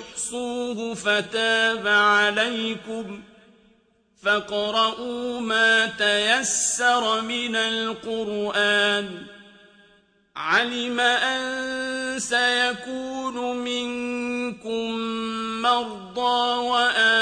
تحصوه فتاب عليكم فاقرؤوا ما تيسر من القرآن علم أن سيكون منكم مرضى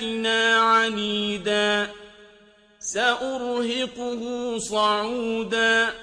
لآياتنا عنيدا سأرهقه صعودا